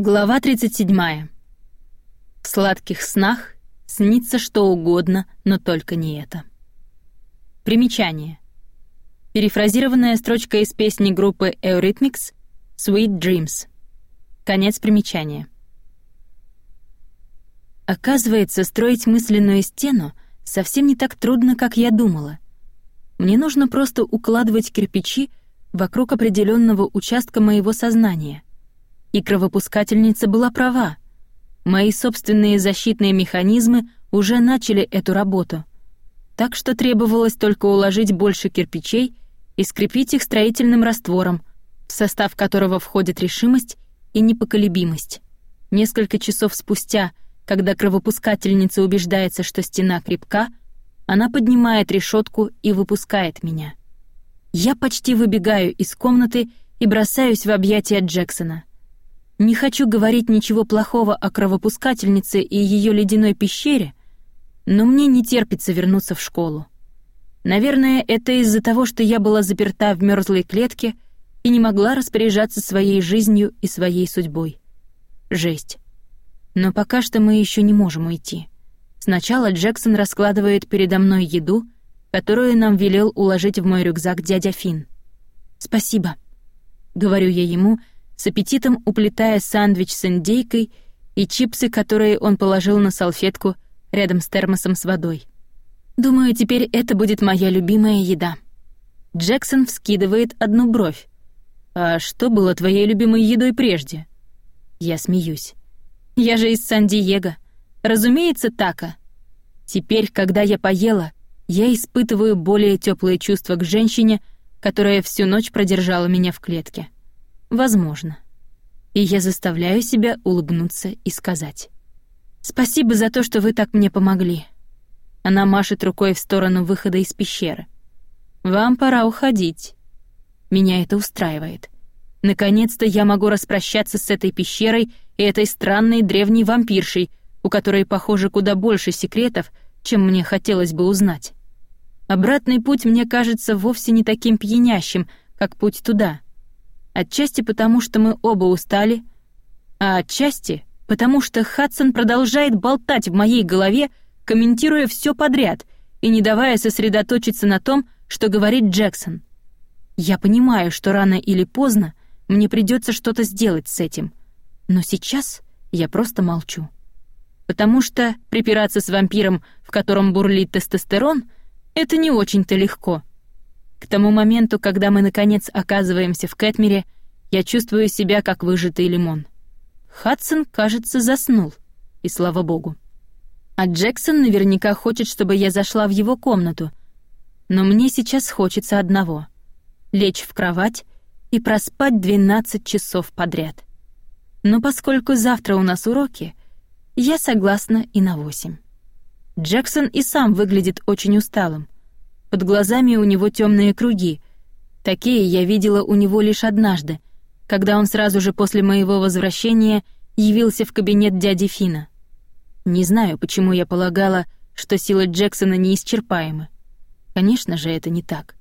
Глава 37. В сладких снах снится что угодно, но только не это. Примечание. Перефразированная строчка из песни группы Eurythmics «Sweet Dreams». Конец примечания. Оказывается, строить мысленную стену совсем не так трудно, как я думала. Мне нужно просто укладывать кирпичи вокруг определенного участка моего сознания — и кровопускательница была права. Мои собственные защитные механизмы уже начали эту работу. Так что требовалось только уложить больше кирпичей и скрепить их строительным раствором, в состав которого входит решимость и непоколебимость. Несколько часов спустя, когда кровопускательница убеждается, что стена крепка, она поднимает решетку и выпускает меня. Я почти выбегаю из комнаты и бросаюсь в объятия Джексона. Не хочу говорить ничего плохого о кровопускательнице и ее ледяной пещере, но мне не терпится вернуться в школу. Наверное, это из-за того, что я была заперта в мёрзлой клетке и не могла распоряжаться своей жизнью и своей судьбой. Жесть. Но пока что мы еще не можем уйти. Сначала Джексон раскладывает передо мной еду, которую нам велел уложить в мой рюкзак дядя Фин. «Спасибо», — говорю я ему, — с аппетитом уплетая сэндвич с индейкой и чипсы, которые он положил на салфетку рядом с термосом с водой. Думаю, теперь это будет моя любимая еда. Джексон вскидывает одну бровь. «А что было твоей любимой едой прежде?» Я смеюсь. «Я же из Сан-Диего. Разумеется, тако. Теперь, когда я поела, я испытываю более теплые чувства к женщине, которая всю ночь продержала меня в клетке. Возможно. И я заставляю себя улыбнуться и сказать. «Спасибо за то, что вы так мне помогли». Она машет рукой в сторону выхода из пещеры. «Вам пора уходить». Меня это устраивает. Наконец-то я могу распрощаться с этой пещерой и этой странной древней вампиршей, у которой, похоже, куда больше секретов, чем мне хотелось бы узнать. Обратный путь мне кажется вовсе не таким пьянящим, как путь туда — Отчасти потому, что мы оба устали, а отчасти потому, что Хадсон продолжает болтать в моей голове, комментируя все подряд и не давая сосредоточиться на том, что говорит Джексон. Я понимаю, что рано или поздно мне придется что-то сделать с этим, но сейчас я просто молчу. Потому что припираться с вампиром, в котором бурлит тестостерон, это не очень-то легко — к тому моменту, когда мы наконец оказываемся в Кэтмере, я чувствую себя как выжатый лимон. Хадсон, кажется, заснул, и слава богу. А Джексон наверняка хочет, чтобы я зашла в его комнату. Но мне сейчас хочется одного — лечь в кровать и проспать 12 часов подряд. Но поскольку завтра у нас уроки, я согласна и на 8. Джексон и сам выглядит очень усталым — под глазами у него темные круги. Такие я видела у него лишь однажды, когда он сразу же после моего возвращения явился в кабинет дяди Фина. Не знаю, почему я полагала, что силы Джексона неисчерпаемы. Конечно же, это не так.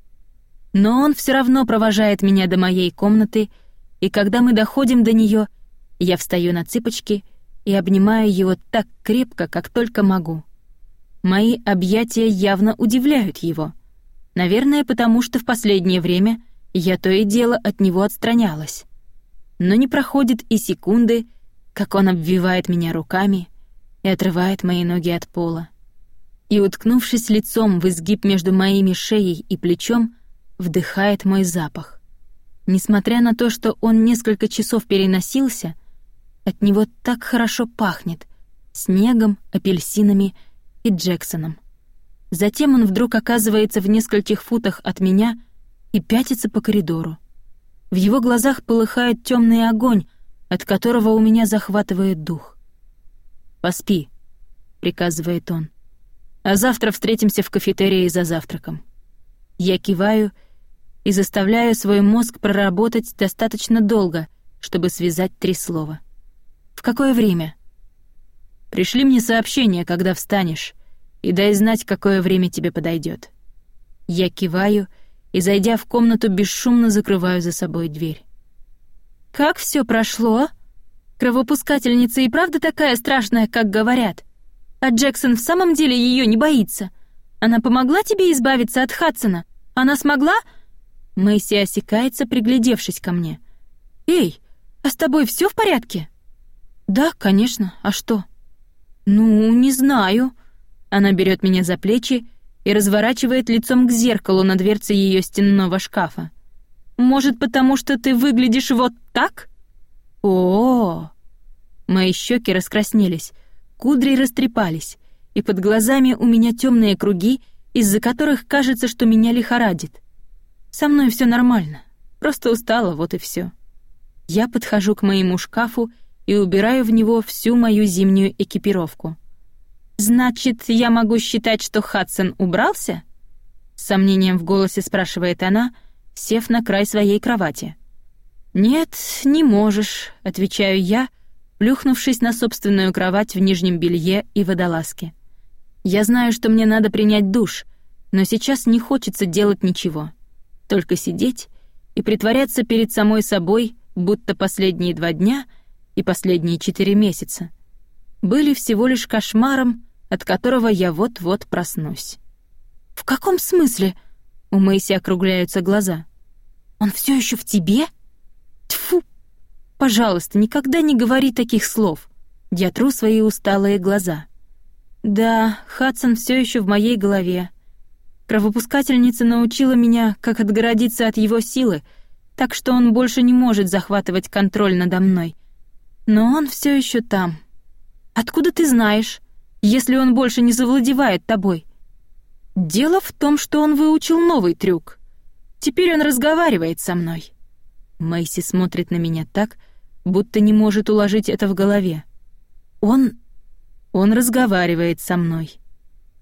Но он все равно провожает меня до моей комнаты, и когда мы доходим до нее, я встаю на цыпочки и обнимаю его так крепко, как только могу. Мои объятия явно удивляют его. Наверное, потому что в последнее время я то и дело от него отстранялась. Но не проходит и секунды, как он обвивает меня руками и отрывает мои ноги от пола. И, уткнувшись лицом в изгиб между моими шеей и плечом, вдыхает мой запах. Несмотря на то, что он несколько часов переносился, от него так хорошо пахнет — снегом, апельсинами и Джексоном. Затем он вдруг оказывается в нескольких футах от меня и пятится по коридору. В его глазах полыхает темный огонь, от которого у меня захватывает дух. «Поспи», — приказывает он. «А завтра встретимся в кафетерии за завтраком». Я киваю и заставляю свой мозг проработать достаточно долго, чтобы связать три слова. «В какое время?» «Пришли мне сообщение, когда встанешь», и дай знать, какое время тебе подойдет. Я киваю и, зайдя в комнату, бесшумно закрываю за собой дверь. «Как все прошло?» Кровопускательница и правда такая страшная, как говорят? А Джексон в самом деле ее не боится? Она помогла тебе избавиться от Хадсона? Она смогла?» Мэйси осекается, приглядевшись ко мне. «Эй, а с тобой все в порядке?» «Да, конечно. А что?» «Ну, не знаю». Она берет меня за плечи и разворачивает лицом к зеркалу на дверце ее стенного шкафа. «Может, потому что ты выглядишь вот так?» О, Мои щеки раскраснелись, кудри растрепались, и под глазами у меня темные круги, из-за которых кажется, что меня лихорадит. Со мной все нормально, просто устала, вот и все. Я подхожу к моему шкафу и убираю в него всю мою зимнюю экипировку. «Значит, я могу считать, что Хадсон убрался?» С сомнением в голосе спрашивает она, сев на край своей кровати. «Нет, не можешь», — отвечаю я, плюхнувшись на собственную кровать в нижнем белье и водолазке. Я знаю, что мне надо принять душ, но сейчас не хочется делать ничего. Только сидеть и притворяться перед самой собой, будто последние два дня и последние четыре месяца были всего лишь кошмаром, от которого я вот-вот проснусь. «В каком смысле?» — у Мэйси округляются глаза. «Он все еще в тебе?» Тьфу! Пожалуйста, никогда не говори таких слов. Я тру свои усталые глаза. Да, Хадсон все еще в моей голове. Кровопускательница научила меня, как отгородиться от его силы, так что он больше не может захватывать контроль надо мной. Но он все еще там. Откуда ты знаешь, если он больше не завладевает тобой? Дело в том, что он выучил новый трюк. Теперь он разговаривает со мной. Мэйси смотрит на меня так, будто не может уложить это в голове. Он... он разговаривает со мной.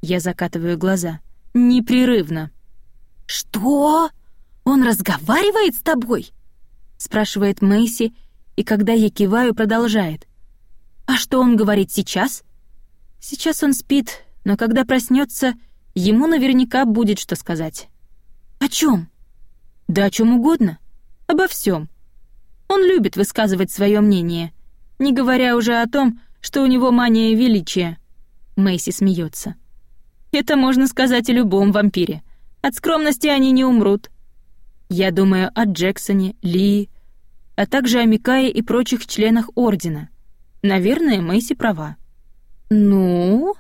Я закатываю глаза. Непрерывно. «Что? Он разговаривает с тобой?» спрашивает Мэйси, и когда я киваю, продолжает. «А что он говорит сейчас?» «Сейчас он спит, но когда проснется, ему наверняка будет что сказать». «О чем? «Да о чем угодно обо всем. Он любит высказывать свое мнение, не говоря уже о том, что у него мания величия. Мэйси смеется. Это можно сказать о любом вампире. От скромности они не умрут. Я думаю о Джексоне, Ли, а также о Микае и прочих членах Ордена. Наверное, Мэйси права. «Ну?»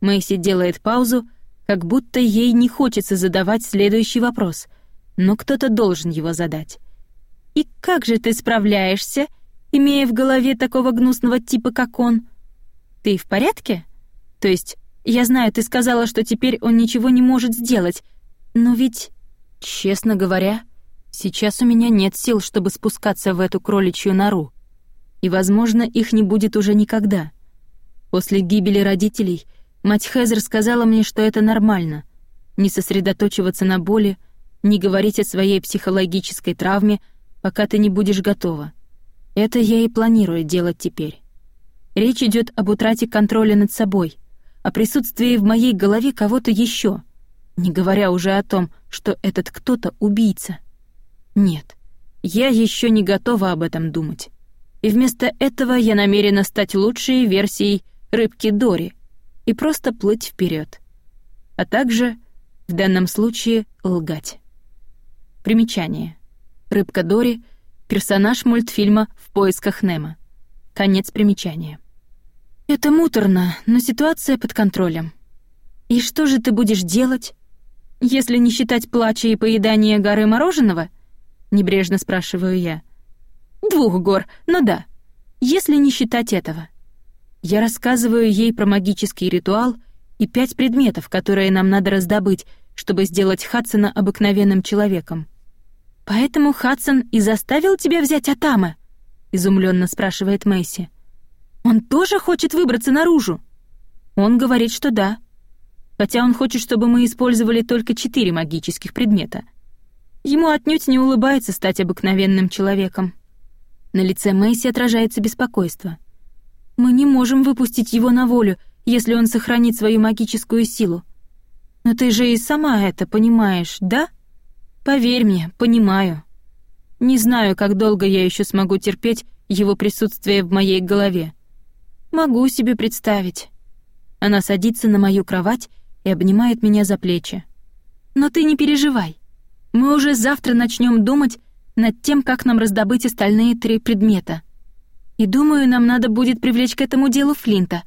Мэйси делает паузу, как будто ей не хочется задавать следующий вопрос, но кто-то должен его задать. И как же ты справляешься, имея в голове такого гнусного типа, как он? Ты в порядке? То есть, я знаю, ты сказала, что теперь он ничего не может сделать, но ведь, честно говоря, сейчас у меня нет сил, чтобы спускаться в эту кроличью нору. И, возможно, их не будет уже никогда. После гибели родителей мать Хезер сказала мне, что это нормально — не сосредоточиваться на боли, не говорить о своей психологической травме — пока ты не будешь готова. Это я и планирую делать теперь. Речь идет об утрате контроля над собой, о присутствии в моей голове кого-то еще, не говоря уже о том, что этот кто-то убийца. Нет, я еще не готова об этом думать. И вместо этого я намерена стать лучшей версией рыбки Дори и просто плыть вперед, а также, в данном случае, лгать. Примечание. Рыбка Дори — персонаж мультфильма «В поисках Немо». Конец примечания. Это муторно, но ситуация под контролем. И что же ты будешь делать? Если не считать плача и поедания горы мороженого? Небрежно спрашиваю я. Двух гор, но да. Если не считать этого. Я рассказываю ей про магический ритуал и пять предметов, которые нам надо раздобыть, чтобы сделать Хадсона обыкновенным человеком. «Поэтому Хадсон и заставил тебя взять Атама?» — изумленно спрашивает Мэйси. «Он тоже хочет выбраться наружу?» Он говорит, что да. Хотя он хочет, чтобы мы использовали только четыре магических предмета. Ему отнюдь не улыбается стать обыкновенным человеком. На лице Мэйси отражается беспокойство. «Мы не можем выпустить его на волю, если он сохранит свою магическую силу. Но ты же и сама это понимаешь, да?» Поверь мне, понимаю. Не знаю, как долго я еще смогу терпеть его присутствие в моей голове. Могу себе представить. Она садится на мою кровать и обнимает меня за плечи. Но ты не переживай. Мы уже завтра начнем думать над тем, как нам раздобыть остальные три предмета. И думаю, нам надо будет привлечь к этому делу Флинта.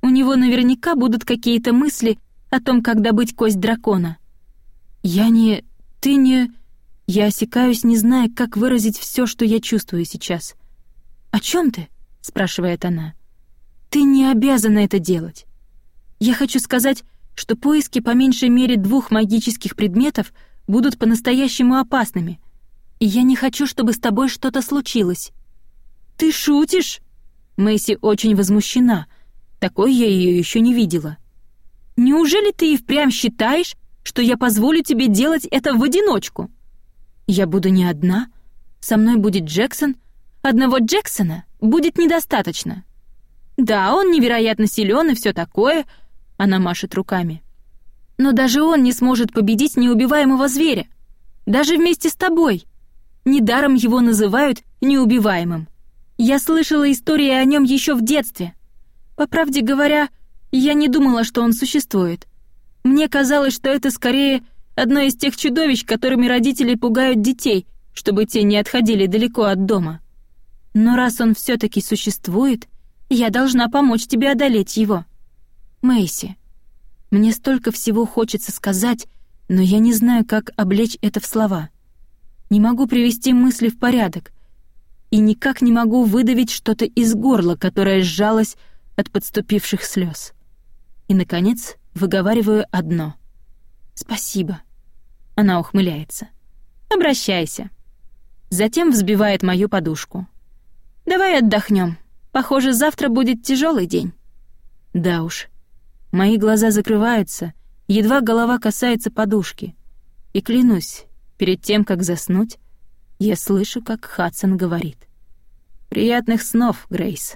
У него наверняка будут какие-то мысли о том, как добыть кость дракона. Я не... Ты не... Я осекаюсь, не зная, как выразить все, что я чувствую сейчас. «О чем ты?» — спрашивает она. «Ты не обязана это делать. Я хочу сказать, что поиски по меньшей мере двух магических предметов будут по-настоящему опасными, и я не хочу, чтобы с тобой что-то случилось». «Ты шутишь?» Мэйси очень возмущена. Такой я ее еще не видела. «Неужели ты и впрямь считаешь, что я позволю тебе делать это в одиночку?» Я буду не одна. Со мной будет Джексон. Одного Джексона будет недостаточно. Да, он невероятно силен и все такое. Она машет руками. Но даже он не сможет победить неубиваемого зверя. Даже вместе с тобой. Недаром его называют неубиваемым. Я слышала истории о нем еще в детстве. По правде говоря, я не думала, что он существует. Мне казалось, что это скорее Одно из тех чудовищ, которыми родители пугают детей, чтобы те не отходили далеко от дома. Но раз он все таки существует, я должна помочь тебе одолеть его. Мэйси, мне столько всего хочется сказать, но я не знаю, как облечь это в слова. Не могу привести мысли в порядок и никак не могу выдавить что-то из горла, которое сжалось от подступивших слез. И, наконец, выговариваю одно — «Спасибо». Она ухмыляется. «Обращайся». Затем взбивает мою подушку. «Давай отдохнем. Похоже, завтра будет тяжелый день». Да уж. Мои глаза закрываются, едва голова касается подушки. И клянусь, перед тем, как заснуть, я слышу, как Хадсон говорит. «Приятных снов, Грейс».